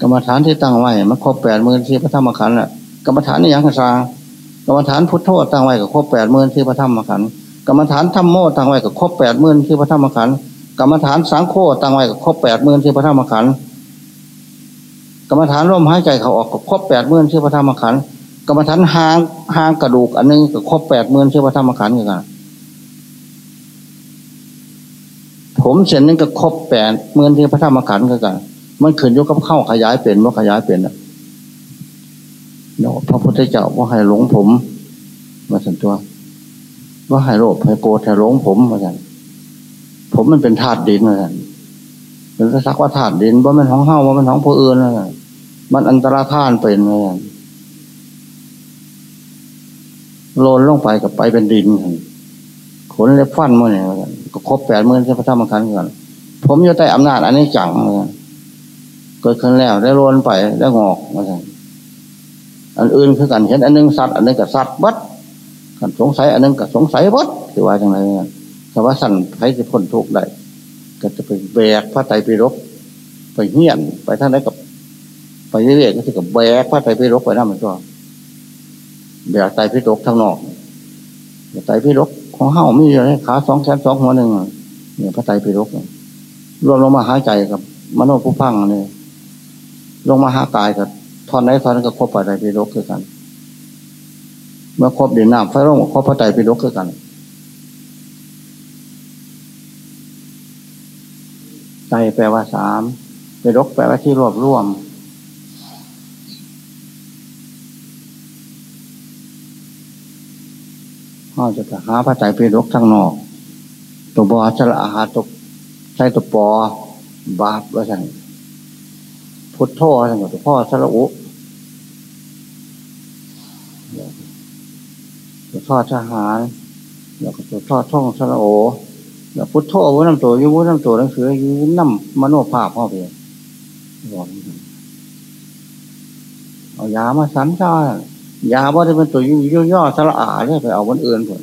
กรรมฐานที่ตั้งไว้มันครบแปดมื่นที่พระธรรมขันธ์อะกรรมฐานนี่ยังกระซา กรรมฐานพุทโธตั้งไว้กับครบแปดหมื่นที่พระธรรมขันธ์กรรมฐานธรรมโมตั้งไว้กับครบแปดหมื่นที่พระธรรมขันธ์กรรมฐานสังโฆตั้งไว้กับครบแปดหมื่นที่พระธรรมขันธ์กรรมฐานร่มหายใจเขาออกกับครบแปดหมื่นที่พระธรรมขันธ์กรรมฐานหางหางกระดูกอันนึงก็ครบแปดหมื่นเชื่พระธรรมขันธ์กันผมเส้นนึงก็ครบแปดหมื่นที่พระธรรมขันธ์กันมันขึ้นยกกับเข้าขยายเป็นว่าขยายเป็นอะ เนาะพระพุทธเจ้าว่าให้หลงผมมาสันตัว ว่าให้โลภให้โกรธให้หลงผมมาสันผมมันเป็นธาตุดินมาสันเป็นสักว่าธาตุดินว่ามันของเฮ้าว่ามันของผู้อื่นนะมันอันตรธานเป็นมาสันโลนลงไปกับไปเป็นดินขนเล็บฟันมันเนี่ยก็ครบแปดหมื่นที่พระธรรมขันธ์ก่อนผมอยู่ใต้อำนาจอันนี้จังเกิดขึ้นแล้วได้โลนไปได้งอกมาสั่ อันอื่นคือกันเห็นอันนึงสัตว์อันนึงกับสัตว์บัดกันสงสัยอันนึงกับสงสัยบัดคือว่าจังไรเนี่ยแต่ว่าสั่นใครจะพ้นทุกข์ได้ก็จะไปแบกพระไตรปิฎกไปเฮี้ยนไปท่านได้กับไปเรื่อยๆก็จะกับแบกพระไตรปิฎกไปนั่นมันก็แบบไตพิรกทางนอกไตพิรกของเฮ้ามีอยู่เลยขาสองแขนสองหัวหนึ่งเนี่ยพระไตพิรกรวมลงมาหาใจกับมโนผู้พังเนี่ยลงมาหากายกับ อนไหนทอนนั้นก็ครบปัจจัยปิฎกคือกัน เมื่อครบเดินน้ำไฟร่มครบปัจจัยปิฎกคือกันใจแปลว่าสามปิฎกแปลว่าที่รวบรวม เขาจะหาพระใจปิฎกทางนอก ตัวบอสละอาหารตกใช้ตัวปอบาปว่าสั่งพุทโธสั่งตัวพ่อสละอุ ทอดทหารแล้วก็ตัวทอดท่องสละโอแล้วพุทโธวุ้นน้ำตัวยุวุ้นน้ำตัวหนังสือยุ้นน้ำมโนภาพพ่อเพียบอกเอายามาสันจ้ายาว่าจะเป็นตัวยุ่ยย่อสละอาเนี่ยไปเอาวันอื่นผล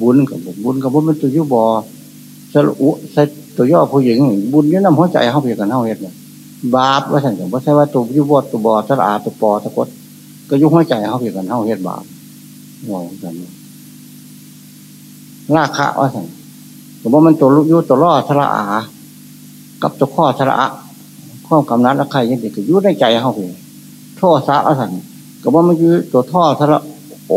บุญกับบุญกับบุญเป็นตัวยุบอสละอุใส่ตัวย่อผู้หญิงบุญนี่น้ำหัวใจเขาเพียกันเขาเห็ดเนี่ย บาปว่าสั่งว่าใช่ว่าตัวยุบอตัวบอสละอาตัวปอตะกดก็ยุ่หัวใจเขาเพียกันเขาเห็ดบาปมองกันราคะว่าสั่งแต่ว่ามันตัวยุตัวล่อสละอา กับตัวข้อสละอาข้อกำนัดละใครยังเด็กยุ่ในใจเขาเพียท่อสะว่าสั่งก็ว่ามันคือตัวท่อสละโอ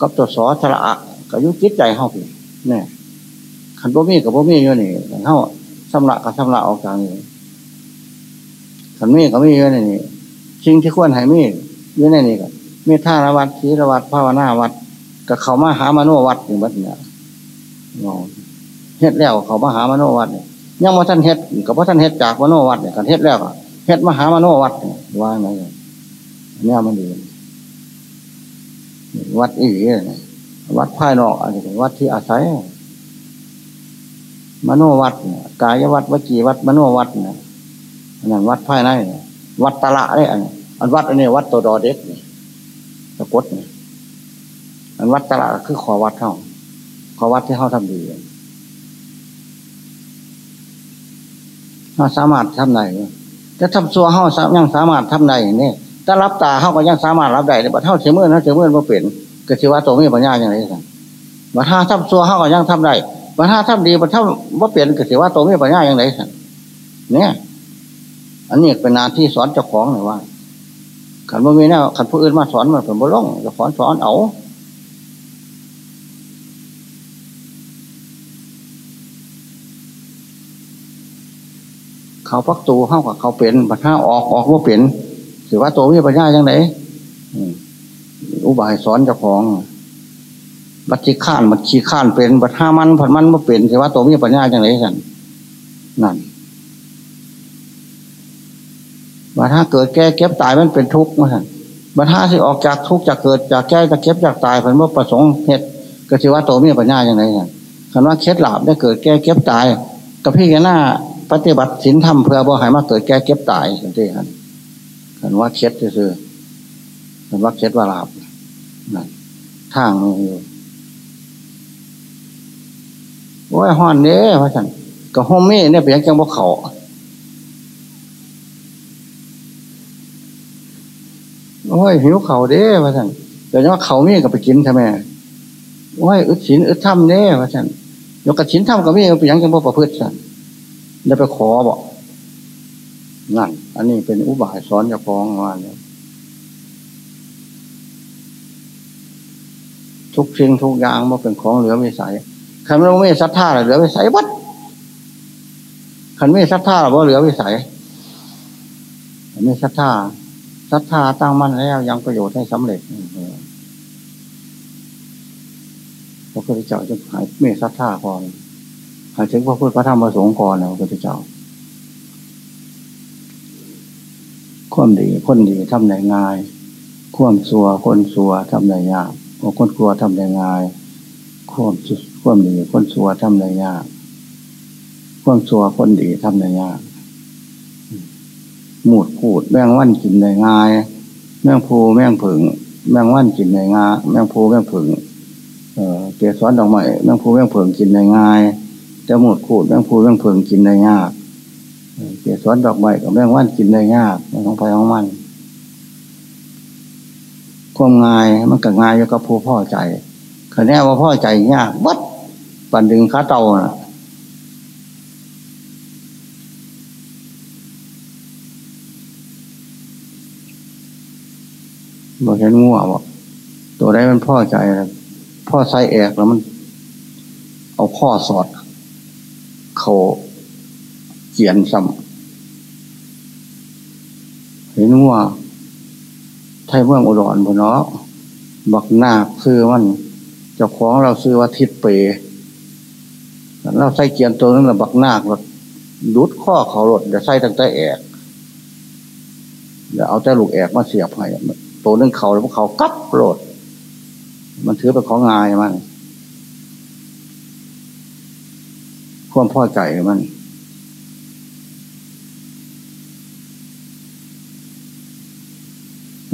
กับตัวสอสละอาก็ยุ่จิตใจเขาพี่เนี่ยขันบ่มีกับบ่มีอยู่นี่เขาสำละกับสำละออกจากนี่ ขันมีกับมีอยู่นี่ชิงที่ควรให้มีอยู่ในนี่กันมีท่าระวัดชีระวัดภาวนาวัดกับเขามาหามโนวัดอย่างบัดเนี่ยเฮ็ดแล้วเขามาหามโนวัดเนี่ยยังว่าท่านเฮ็ดกับว่าท่านเฮ็ดจากมโนวัดเนี่ยกันเฮ็ดแล้วเฮ็ดมหามโนวัดว่าไงเนี่ยมันดีวัดอีกวัดภายนอกอันนี้เป็นวัดที่อาศัยมโนวัดกายวัดวจีวัดมโนวัดนะ นั่นวัดภายในวัดตละได้อันอันวัดอันนี้วัดตัวดอเด็กนี่ตะกดนี่อันวัดตละคือขอวัดเท่าขอวัดที่เขาทำดีเขาสามารถทำได้จะทำซัวเขายังสามารถทำได้เนี่ยถ้ารับตาเขาก็ยังสามารถรับได้แต่เท่าเชื่อมื่อเท่าเชื่อมื่อมาเปลี่ยนก็ชื่อว่าตัวมีปัญญาอย่างไรสั่งบัถ้าทำซัวเขาก็ยังทำได้บัถ้าทำดีบัถ้าว่าเปลี่ยนก็ชื่อว่าตัวมีปัญญาอย่างไรสั่งเนี่ย อันนี้เป็นนาที่สอนเจ้าของเลยว่าขันบ่มีแน่ขันผู้อื่นมาสอนมันเป็นบ่ล่องจะสอนสอนเอาเขาพักตูเข้ากับเขาเป็นบัถ้าออกออกว่าเป็นถือว่าตัวมีปัญญาอย่างไรอุบายสอนเจ้าของบัตรขี้ข้านบัตรขี้ข้านเป็นบัตรห้ามันผัดมันมาเป็นแต่ว่าตัวมีปัญญาอย่างไรกันนั่น บัตรห้าเกิดแก่เก็บตายมันเป็นทุกข์มาสั่นบัตรห้าสิออกจากทุกข์จากเกิดจากแก่จากเก็บจากตายผันว่าประสงค์เหตุก็ถือว่าตัวมีปัญญาอย่างไรกันคำว่าเคล็ดลับได้เกิดแก่เก็บตายกับพี่แกหน้าปฏิบัติศีลธรรมเพื่อบ่ให้มาเกิดแก่เก็บตายสันติครับคำว่าเคล็ดคือคำว่าเคล็ดว่าลาบนั่นทางอยู่โอ้ยห้อนเด้พระสันกับโฮมมี่เนี่ยเป็นยังจังบ่เขา อ้ยหิวเขาเด้พระสันแต่ว่าเขามีกับไปกินใช่ไหมโอ้ยอึดศีลอึดถ้ำเด้พระสันยกกระชินถ้ำกับมีเป็นยังจังบ่ประพฤติสั่นได้ไปขอบอกนั่น อันนี้เป็นอุบายสอนจะฟ้องมาเนี่ยทุกสิ่งทุกอย่างมาเป็นของเหลือไม่ใสขันไม่ไม่ศรัทธาเหลือไม่ใสวัดขันไม่ศรัทธาเราเหลือไม่ใสไม่ศรัทธา ศรัทธาตั้งมั่นแล้วยังประโยชน์ให้สำเร็จพระพุทธเจ้าจะหายไม่ศรัทธาพอนหายถึงพระพุทธพระธรรมพระสงฆ์ก่อนนะพระพุทธเจ้าความดีคนดีทำได้ง่ายความสัวคนสัวทำได้ยากคนกลัวทำได้ง่ายความความดีคนสัวทำได้ยากความสัวคนดีทำได้ยาก หมูดพูด แมงวันกินได้ง่าย แมงภูแมงผึ่งแมงวันกินได้ง่ายแมงภูแมงผึ่งเกสรดอกไม้แมงภูแมงผึ่งกินได้ง่ายแต่หมูดพูดแมงภูแมงผึ่งกินได้ยากเกสรดอกไม้กับแมงวันกินได้ยากของไปของมันความง่ายมันก็ง่ายอยู่กับผู้พ่อใจขคะแนนว่าพ่อใจยากวัดปันดึงขาเตานะ บอกเห็นงัวบอกตัวได้มันพ่อใจพ่อไส้แอกแล้วมัน เอาข้อสอด เขาเขียนซ้ำเห็นงัวไทยเมืองอุดรบนเนาะบักนาคซื้อมันเจ้าของเราซื้อว่าทิศเปเราใส่เกียนตัวนั้นแหละบักนาครถดุดข้อเขารถเดี๋ยวใส่ตั้งแต่แอกเดี๋ยวเอาแต่ลูกแอกมาเสียบให้ ตัวนึงเขาแล้วพวกเขากัรรถมันถือเป็นของงายมันความพ่อใจมัน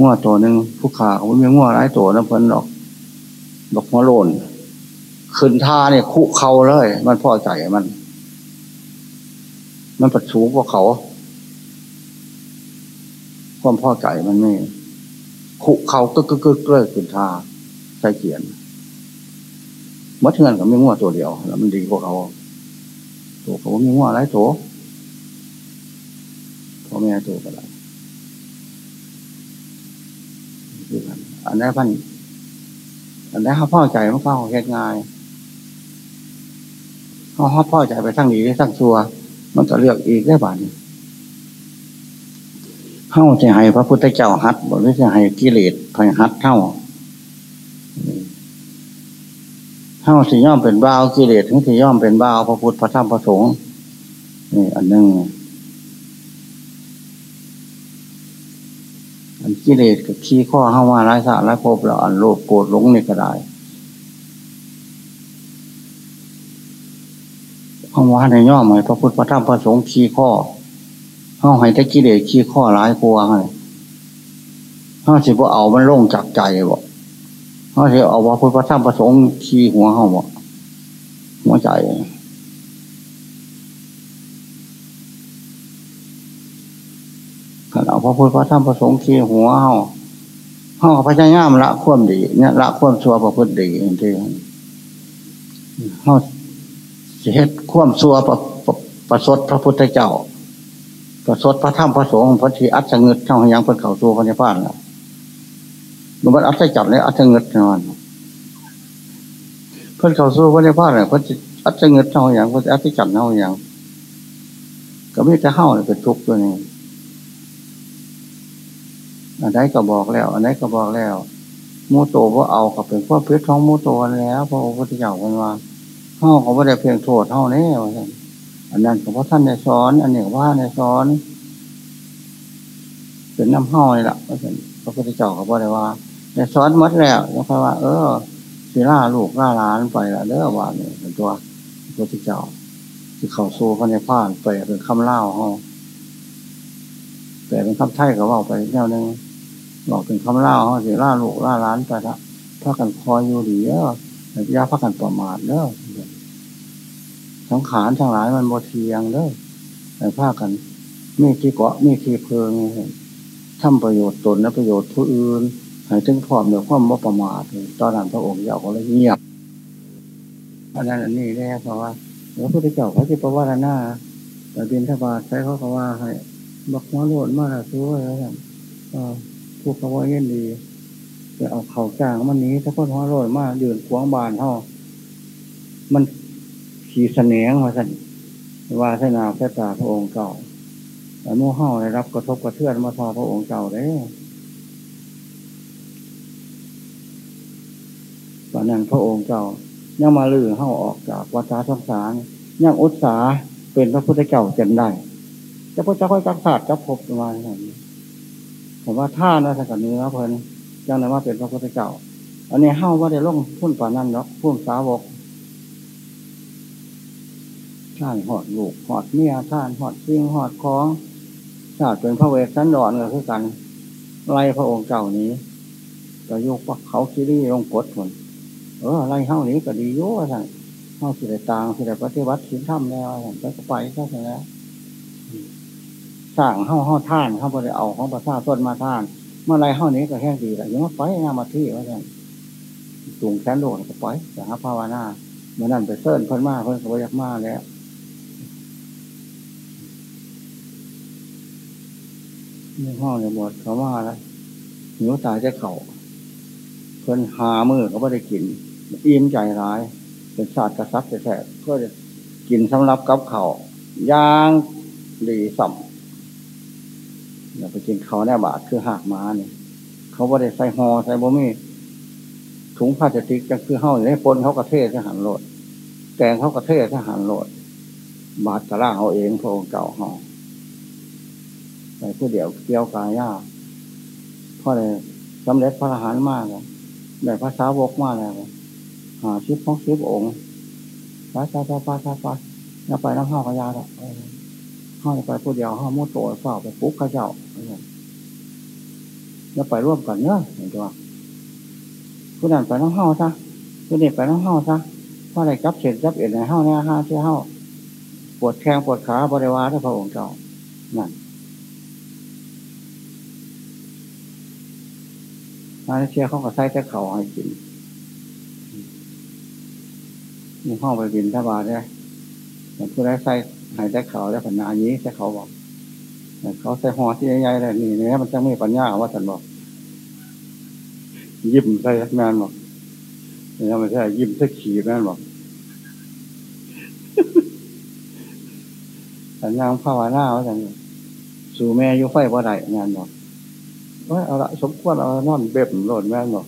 ง้อตัวหนึ่งผู้ขาเขาไม่ง้อหลายตัวนะเพิ่นดอก ดอกมะโลนขึ้นท่าเนี่ยคุเขาเลย มันพ่อใจมัน มันประชูกว่าเขา ความพ่อใจมันไม่ คุเขากึกกึกกึกเลยขึ้นทาใส่เขียนมัดเงินกับไม่ง้อตัวเดียว แล้วมันดีกว่าเขาตัวเขาไม่ง้อหลายตัวพ่อแม่ตัวก็ได้อันนี้พันอันนี้เขาพ่อใจมันเข้าเหตุง่ายเขาเขาพ่อใจไปทั้งนี้ทั้งชัวมันก็เลือกอีกได้บ้าน เข้าจะให้พระพุทธเจ้าฮัดบอกว่าจะให้กิเลสพยฮัดเท่าเข้าสิย่อมเป็นบ้ากิเลสถึงสิย่อมเป็นบ้าพระพุทธพระธรรมพระสงฆ์นี่อันหนึ่งอันกิเลสกับขี้ข้อเข้ามาไร้สาระพบแล้วอันโลภโกรธหลงนี่ก็ได้ข้าว่าในย่อมให้พระพุทธพระธรรมพระสงฆ์ขี้ข้อ ข้าให้ได้กิเลสขี้ข้อร้ายกลัวให้ข้าสิบ่าเอามันโล่งจากใจบ่เข้าสิเอาพระพุทธธรรมพระสงฆ์ขี้หัวเข้าบ่หัวใจขันเอาพระพุทธพระธรรมพระสงฆ์ขี้หัวเข้าเข้าพระเจ้าย่ามละควมดีเนี่ยละควมชั่วประพฤติดีจริงๆเข้าเฮ็ดควมซัวประประสดพระพุทธเจ้า ประสดพระธรรมพระสงฆ์พระทีอัศเงิดเท่ายังเป็นเข่าซัวพระนิพพานแล้วมันอัศจับเลยอัศเงิดนอนเพิ่นเข่าซัวพระนิพพานเลยเพิ่นอัศเงิดเท่าอย่างเพิ่นอัศจับเท่าอย่างก็ไม่จะเข้าเป็นทุกข์ตัวนี้อันไหนก็บอกแล้ว อันไหนก็บอกแล้วมูโตว่าเอากับเป็นข้อพิษท้องมูโตแล้ว พระองค์พระเจ้าเป็นว่าเท่าเขาไม่ได้เพียงโทษเท่านี้ อันนั้นเพราะท่านในสอน อันนี้ว่าในสอนเป็นน้ำห้อยละพระพุทธเจ้าเขาบอกเลยว่าในสอนมัดแล้วแล้วค่อยว่า เออสิล่าลูกล่าล้านไปละเด้อว่าเนี่ยเป็นตัวพระพุทธเจ้าที่เขาโซ่เขาในผ้านไปเป็นคำเล่าเขาแต่เป็นคำไทยก็ว่าไปแนวนึงบอกเป็นคำเล่าเขาสิล่าลูกล่าล้านไปละถ้ากันคอยอยู่ดีเออยาพักกันประมาทเด้อ สังขารทั้งหลายมันบเทียงเด้อแต่ภากันมีที่เกาะมีที่เพลิงทำประโยชน์ตนและประโยชน์ผู้อื่นให้ถึงพร้อมเดี๋ยวความบ่ประมาทตอนนั้นพระองค์เจ้าก็เลยเงียบอันนั้นอันนี้แน่เพราะว่าพระพุทธเจ้าเขาจะประวัติหน้าแต่บินทบาทใช้เขาเขาว่าให้บักมาโลดมาสู้แล้วพวกเขาว่าเย็นดีจะเอาเข่าจ้างมันนี้ถ้าพ่อท้อโรยมากเดือนขวางบานเท่ามัน ขี่เสนียงมาสันว่าสนาพระตาพระองค์เก่าแต่มู่เฮาได้รับกระทบกระเทือนมาทอพระองค์เก่าได้ตอนนั้นพระองค์เก่ายังมาลือเฮาออกจากวัฏสงสารยังอุตสาเป็นพระพุทธเจ้าจนได้จะพระเจ้าค่อยจักศาสตร์จับพบประมาณนี้ผมว่าท่านะสักนี้นะเพิ่นยังไงว่าเป็นพระพุทธเจ้า อันนี้เฮ้าว่าได้ล่องพุ่นป่านั่นเนาะพุ่นสาวก ท่านหอดลูกหอดเมียท่านหอดซิงหอดคล้องชาติเป็นพระเวสสันดรก็คือกัน ไล่พระองค์เจ้านี้ก็ยกว่าเขาคิรีลงกดคนเออไล่เฮ้านี้ก็ดีโย่สั่งเฮ้าสิได้ตางสิได้ปฏิวัติสินธรรมแล้วสั่งก็ไปก็แล้วสร้างเฮ้าเฮ้าท่านเขาไปเอาของประชาชนมาท่าน เมื่อไรเฮ้านี้ก็แห้งดีแหละยังมาไฟงามาที่ว่าสั่งสูงแขนโลก็ไปแต่หาภาวนาเมื่อนั้นไปเซิร์นเพิ่นมาเพิ่นก็ยักมาแล้ว นี่ห้องในหมดเขาว่าแล้วหิวตายจะเข่าเพิ่นหามือก็ไม่ได้กินอิ่มใจร้าย เป็นศาสตร์กระซับแท้เพื่อจะกินสำหรับกับเข่าย่างดีสัมอย่าไปกินเขาแน่บาทคือหักม้าเนี่ยเขาว่าได้ใส่หอใส่บ่มีถุงพลาสติกจะคือเห่าในปนเขากระเทศทหารโหลดแกงเขากระเทศทหารโหลด บาดกระล่าเขาเองพระองค์เก่าห่อง ใส่ผู้เดียวเกี่ยวกายาเพราะเลยสำเร็จพระอรหันต์มากเลยได้ภาษาวกมากแล้วหาชิปของชิปองค์ไปไปไปไปไปไปแล้วไปน้ำห้ากระยาแล้วห้าไปผู้เดียวห้ามุดโตเฝ้าไปปุ๊บข้าเจ้าแล้วไปร่วมกันเนอะเห็นตัวผู้นั้นไปน้ำห้าซะผู้นี้ไปน้ำห้าซะเพราะอะไรจับเศษจับเอ็นในห้าเนี่ยห้าเชี่ยห้าปวดแข้งปวดขาบริวารที่พระองค์เจ้านั่น มาเชียเขาก็ใส่แต่เขาให้กินมีห้องไปบินทบาทได้แต่ผู้ได้ใส่หายแต่เขาแล้วปัญญานี้แต่เขาบอกเขาใส่หอที่ใหญ่ๆเลยนี่เนี่ยมันจะไม่ปัญญาว่าสันบอก ยิ้มใส่แมนบอกเนี่ยมันใช่ยิ้มใส่ขี่แมนบอกสัญญาภาวนาว่าสันสู่แม่ยุไฟบ่ได้แมนบอก ว่าเอาละสมควรเอานอนเบ็บโหลดแมนบอก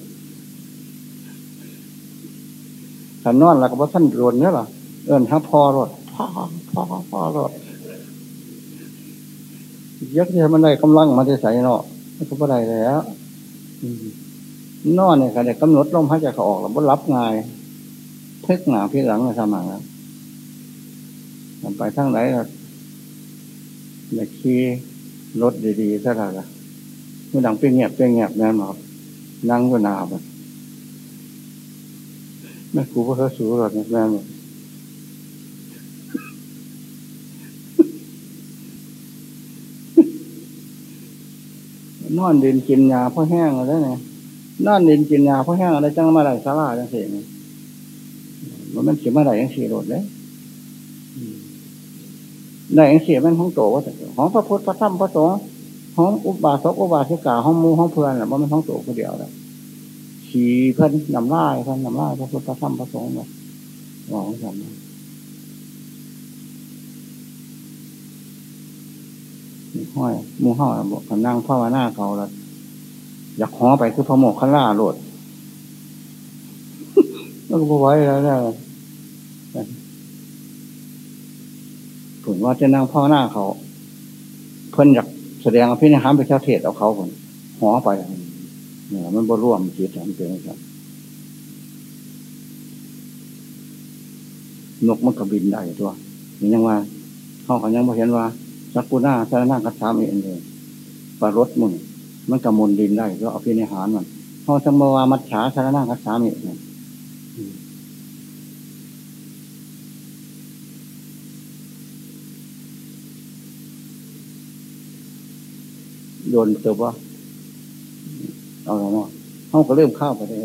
ขันนอนแล้วก็ว่าท่านโดนเนี่ยหรอเอิญฮับพอรถพ่อพ่อพ่อรถยักษ์ที่มันได้กำลังมาได้ใส่เนาะมันก็บ่ได้แล้วนอนเนี่ยค่ะเด็กกำหนดลมหายใจเขาออกแล้วบ่รับง่ายเพิกหนาพี่หลังเลยสมังแล้วไปทั้งไหนล่ะเด็กขี่รถดีๆซะละ มื่อดังเปียงเงียบเปียงเงียบแน่นอนนั่งก็นาบแม่ครูก็เขาสูรถแม่หมดนอนดินกินยาเพราะแห้งอะไรเนี่นอนดินกินยาเพราะแห้งอะไรจังมาไหลสาราจังเสียนี่มันมันเสียมาไหลยังเสียรถเลยได้ยังเสียมันของโตว่าแต่ของพระพุทธพระธรรมพระสงฆ์ ห้องอุบาสกอุบาสิกาห้องมูห้องเพื่อนแหละว่ามันห้องโตคนเดียวแหละขี่เพิ่นนำล่าเพิ่นนำล่าพระพุทธพระธรรมพระสงฆ์เนี่ยมองสันห้อยมูห้อยบอกำนั่งพ่อมาหน้าเขาแล้วอยากห้อไปคือพระโมกขล่าโหลดแล้วก็ไว้แล้วเนี่ยถึงว่าจะนั่งพ่อหน้าเขา เพิ่นอยาก แสดงอภินิหารไปเจ้าเทศเอาเขาคนหอไปเนี่ยมันบร่วมจิตมันเป็นอย่างนกมันก็บินได้ตัวนี่ยังว่าเขาเขายังมาเห็นว่าสักกุน่าสารนั่งกัดสามเองเลยปลารถมึงมันกระมนดินได้ก็เอาพินิหารมันเขาจะมาว่ามัดฉาสารนั่งกัดสามเอง โดนเติบว่าเอาละเนาะเขาก็เริ่มเข้าไปได้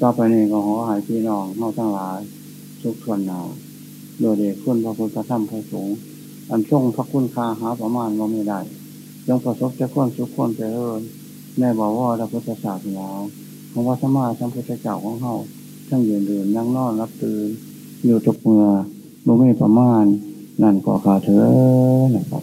ต่อไปนี้ก็ขอหายพี่น้องเขาทั้งหลาย ทุกทวนนาโดยเด็กคุณพระพุทธธรรมพระสงฆ์อันช่งพระคุณคาหาประมาณว่าไม่ได้ยังประสบจะค้นสุขคนเจริญแม่บอกว่าพระพุทธศาสนาของวัดสมาสัมพุทธเจ้าของเขาทั้งยืนเดินนั่งนอนรับตื่นอยู่ทุกเมื่อรู้ไม่ประมาณ นั่นก็ขาเถอนะครับ